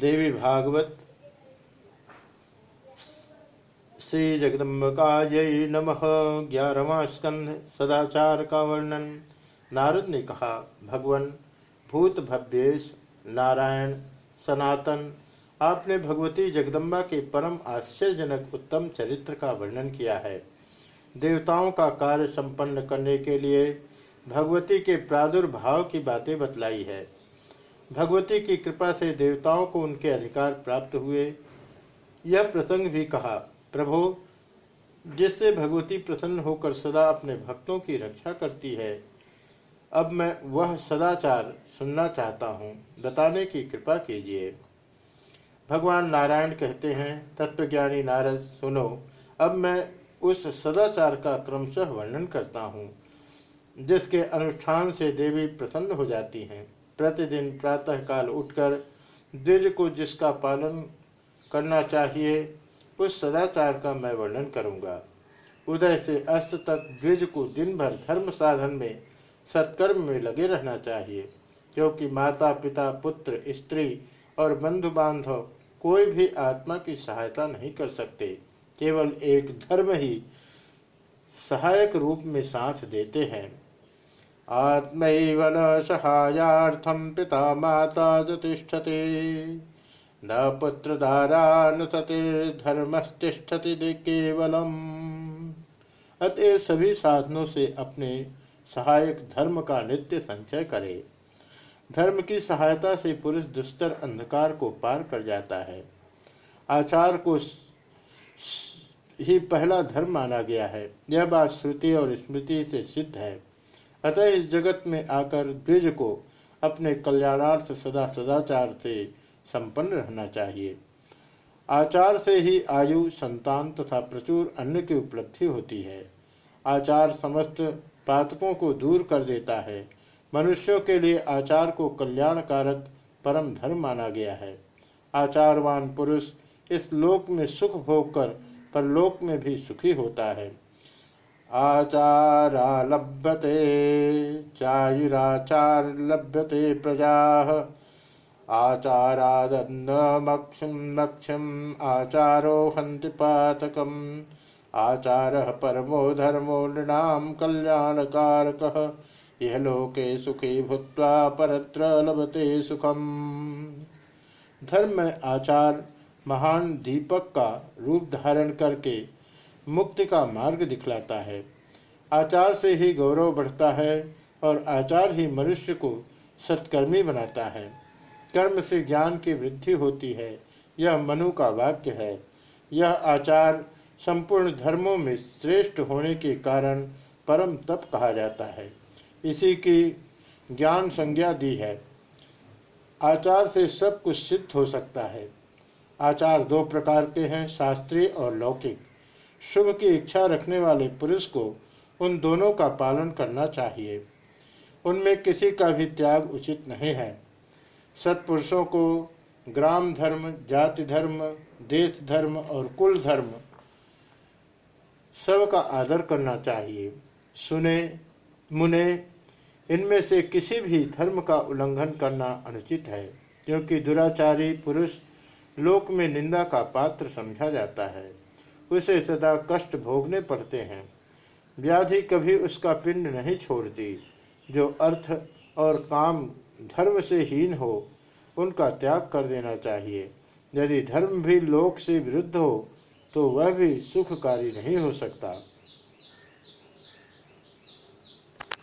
देवी भागवत श्री जगदम्बिकाय नमः। ग्यारहवा स्कंध सदाचार का वर्णन नारद ने कहा, भगवान, भूत भव्येश, नारायण, सनातन, आपने भगवती जगदम्बा के परम आश्चर्यजनक उत्तम चरित्र का वर्णन किया है। देवताओं का कार्य संपन्न करने के लिए भगवती के प्रादुर्भाव की बातें बतलाई है। भगवती की कृपा से देवताओं को उनके अधिकार प्राप्त हुए। यह प्रसंग भी कहा, प्रभु, जिससे भगवती प्रसन्न होकर सदा अपने भक्तों की रक्षा करती है, अब मैं वह सदाचार सुनना चाहता हूँ। बताने की कृपा कीजिए। भगवान नारायण कहते हैं, तत्वज्ञानी नारद, सुनो, अब मैं उस सदाचार का क्रमशः वर्णन करता हूँ, जिसके अनुष्ठान से देवी प्रसन्न हो जाती हैं। प्रतिदिन प्रातःकाल उठकर द्विज को जिसका पालन करना चाहिए, उस सदाचार का मैं वर्णन करूँगा। उदय से अस्त तक द्विज को दिन भर धर्म साधन में, सत्कर्म में लगे रहना चाहिए, क्योंकि माता, पिता, पुत्र, स्त्री और बंधु बांधव कोई भी आत्मा की सहायता नहीं कर सकते, केवल एक धर्म ही सहायक रूप में साथ देते हैं। आत्मैव न सहायार्थं पिता माता तिष्ठति न पुत्रधारा न सतिर्धर्मस्तिष्ठति केवलम। अतः सभी साधनों से अपने सहायक धर्म का नित्य संचय करे। धर्म की सहायता से पुरुष दुस्तर अंधकार को पार कर जाता है। आचार को ही पहला धर्म माना गया है। यह बात श्रुति और स्मृति से सिद्ध है। अतः इस जगत में आकर द्विज को अपने कल्याणार्थ सदा सदाचार से संपन्न रहना चाहिए। आचार से ही आयु, संतान तथा प्रचुर अन्न की उपलब्धि होती है। आचार समस्त पातकों को दूर कर देता है। मनुष्यों के लिए आचार को कल्याणकारक परम धर्म माना गया है। आचारवान पुरुष इस लोक में सुख भोग कर परलोक में भी सुखी होता है। आचारा लभ्यते चायुराचार लभ्यते प्रजा। आचारादन्नमक्षं लक्ष्यम् आचारो हन्ति पातकम्। आचारः परमो धर्मो नृणां कल्याणकारकः। इह लोके सुखी भूत्वा परत्र लभते सुखम। धर्म आचार महान दीपक का रूप धारण करके मुक्ति का मार्ग दिखलाता है। आचार से ही गौरव बढ़ता है और आचार ही मनुष्य को सत्कर्मी बनाता है। कर्म से ज्ञान की वृद्धि होती है, यह मनु का वाक्य है। यह आचार संपूर्ण धर्मों में श्रेष्ठ होने के कारण परम तप कहा जाता है। इसी की ज्ञान संज्ञा दी है। आचार से सब कुछ सिद्ध हो सकता है। आचार दो प्रकार के हैं, शास्त्रीय और लौकिक। शुभ की इच्छा रखने वाले पुरुष को उन दोनों का पालन करना चाहिए। उनमें किसी का भी त्याग उचित नहीं है। सत्पुरुषों को ग्राम धर्म, जाति धर्म, देश धर्म और कुल धर्म सब का आदर करना चाहिए। सुने, मुने, इनमें से किसी भी धर्म का उल्लंघन करना अनुचित है, क्योंकि दुराचारी पुरुष लोक में निंदा का पात्र समझा जाता है। उसे सदा कष्ट भोगने पड़ते हैं। व्याधि कभी उसका पिंड नहीं छोड़ती। जो अर्थ और काम धर्म से हीन हो, उनका त्याग कर देना चाहिए। यदि धर्म भी लोक से विरुद्ध हो तो वह भी सुखकारी नहीं हो सकता।